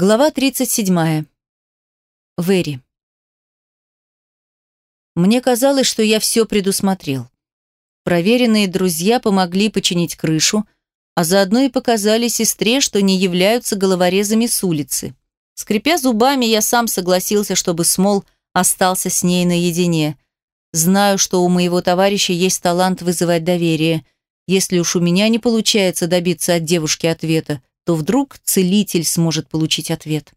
Глава 37. Вэри. Мне казалось, что я все предусмотрел. Проверенные друзья помогли починить крышу, а заодно и показали сестре, что не являются головорезами с улицы. Скрипя зубами, я сам согласился, чтобы Смол остался с ней наедине. Знаю, что у моего товарища есть талант вызывать доверие. Если уж у меня не получается добиться от девушки ответа, то вдруг целитель сможет получить ответ.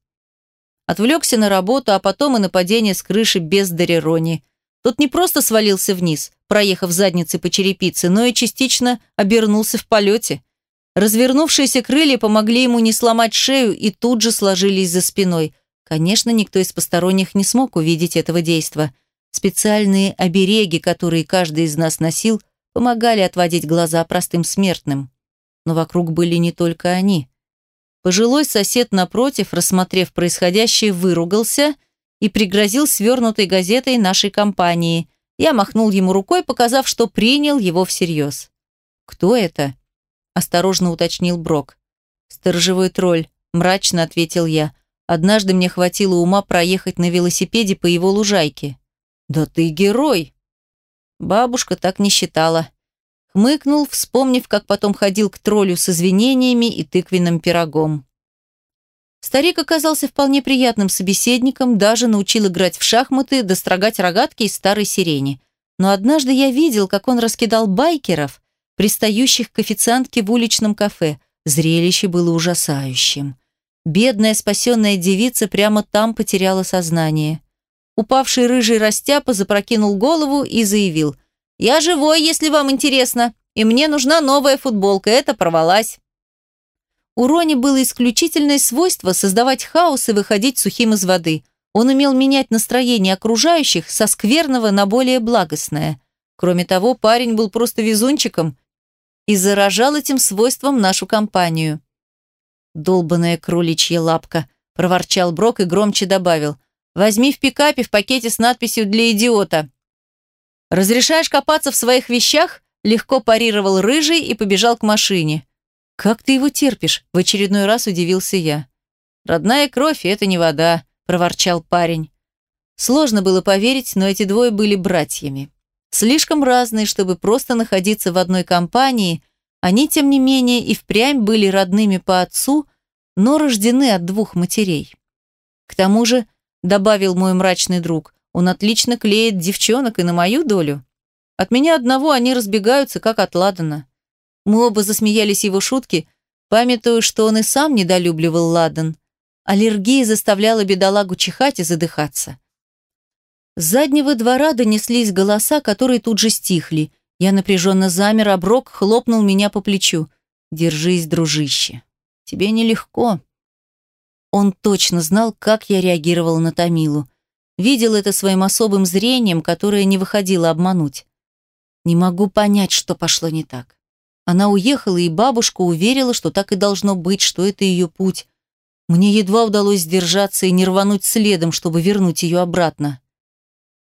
Отвлекся на работу, а потом и нападение с крыши без Дарерони. Тот не просто свалился вниз, проехав задницей по черепице, но и частично обернулся в полете. Развернувшиеся крылья помогли ему не сломать шею и тут же сложились за спиной. Конечно, никто из посторонних не смог увидеть этого действа. Специальные обереги, которые каждый из нас носил, помогали отводить глаза простым смертным. Но вокруг были не только они. Пожилой сосед напротив, рассмотрев происходящее, выругался и пригрозил свернутой газетой нашей компании. Я махнул ему рукой, показав, что принял его всерьез. «Кто это?» – осторожно уточнил Брок. «Сторожевой тролль», – мрачно ответил я. «Однажды мне хватило ума проехать на велосипеде по его лужайке». «Да ты герой!» Бабушка так не считала. Хмыкнул, вспомнив, как потом ходил к троллю с извинениями и тыквенным пирогом. Старик оказался вполне приятным собеседником, даже научил играть в шахматы, дострогать рогатки из старой сирени. Но однажды я видел, как он раскидал байкеров, пристающих к официантке в уличном кафе. Зрелище было ужасающим. Бедная спасенная девица прямо там потеряла сознание. Упавший рыжий растяпа запрокинул голову и заявил – «Я живой, если вам интересно, и мне нужна новая футболка, это порвалась». У Рони было исключительное свойство создавать хаос и выходить сухим из воды. Он умел менять настроение окружающих со скверного на более благостное. Кроме того, парень был просто везунчиком и заражал этим свойством нашу компанию. «Долбаная кроличья лапка», – проворчал Брок и громче добавил. «Возьми в пикапе в пакете с надписью «Для идиота». «Разрешаешь копаться в своих вещах?» Легко парировал рыжий и побежал к машине. «Как ты его терпишь?» – в очередной раз удивился я. «Родная кровь, это не вода», – проворчал парень. Сложно было поверить, но эти двое были братьями. Слишком разные, чтобы просто находиться в одной компании, они, тем не менее, и впрямь были родными по отцу, но рождены от двух матерей. К тому же, добавил мой мрачный друг, он отлично клеит девчонок и на мою долю. От меня одного они разбегаются, как от Ладана. Мы оба засмеялись его шутки, памятуя, что он и сам недолюбливал Ладан. Аллергия заставляла бедолагу чихать и задыхаться. С заднего двора донеслись голоса, которые тут же стихли. Я напряженно замер, а Брок хлопнул меня по плечу. «Держись, дружище. Тебе нелегко». Он точно знал, как я реагировала на Томилу. Видел это своим особым зрением, которое не выходило обмануть. Не могу понять, что пошло не так. Она уехала, и бабушка уверила, что так и должно быть, что это ее путь. Мне едва удалось сдержаться и не рвануть следом, чтобы вернуть ее обратно.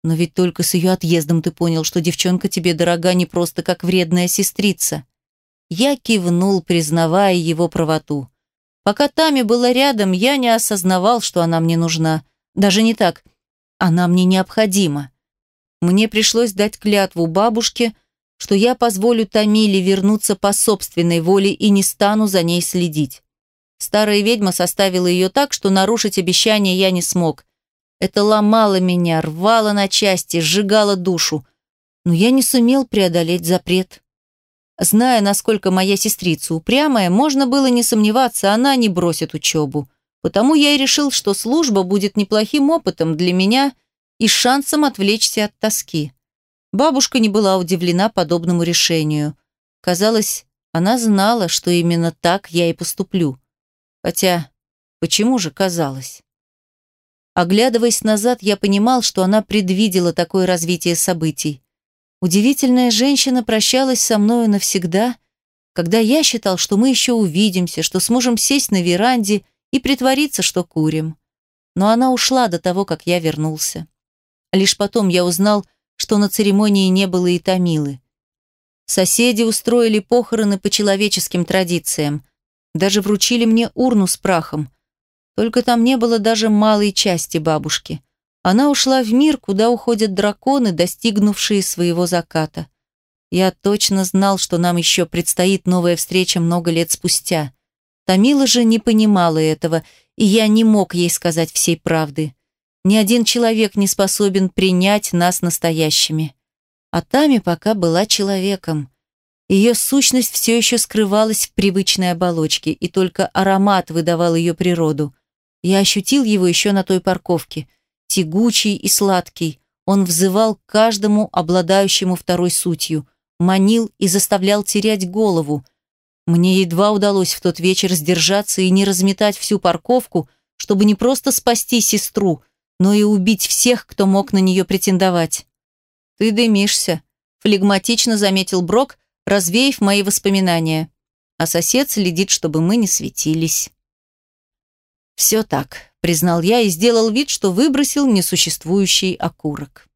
Но ведь только с ее отъездом ты понял, что девчонка тебе дорога не просто как вредная сестрица. Я кивнул, признавая его правоту. Пока Тами была рядом, я не осознавал, что она мне нужна. Даже не так. Она мне необходима. Мне пришлось дать клятву бабушке, что я позволю Тамиле вернуться по собственной воле и не стану за ней следить. Старая ведьма составила ее так, что нарушить обещание я не смог. Это ломало меня, рвало на части, сжигало душу. Но я не сумел преодолеть запрет. Зная, насколько моя сестрица упрямая, можно было не сомневаться, она не бросит учебу. Потому я и решил, что служба будет неплохим опытом для меня и шансом отвлечься от тоски. Бабушка не была удивлена подобному решению. Казалось, она знала, что именно так я и поступлю. Хотя, почему же казалось? Оглядываясь назад, я понимал, что она предвидела такое развитие событий. Удивительная женщина прощалась со мною навсегда, когда я считал, что мы еще увидимся, что сможем сесть на веранде и притвориться, что курим. Но она ушла до того, как я вернулся. Лишь потом я узнал, что на церемонии не было и Томилы. Соседи устроили похороны по человеческим традициям, даже вручили мне урну с прахом. Только там не было даже малой части бабушки. Она ушла в мир, куда уходят драконы, достигнувшие своего заката. Я точно знал, что нам еще предстоит новая встреча много лет спустя. Тамила же не понимала этого, и я не мог ей сказать всей правды. Ни один человек не способен принять нас настоящими. А Тами пока была человеком. Ее сущность все еще скрывалась в привычной оболочке, и только аромат выдавал ее природу. Я ощутил его еще на той парковке. Тягучий и сладкий. Он взывал к каждому, обладающему второй сутью. Манил и заставлял терять голову. Мне едва удалось в тот вечер сдержаться и не разметать всю парковку, чтобы не просто спасти сестру, но и убить всех, кто мог на нее претендовать. «Ты дымишься», – флегматично заметил Брок, развеяв мои воспоминания. А сосед следит, чтобы мы не светились. «Все так», – признал я и сделал вид, что выбросил несуществующий окурок.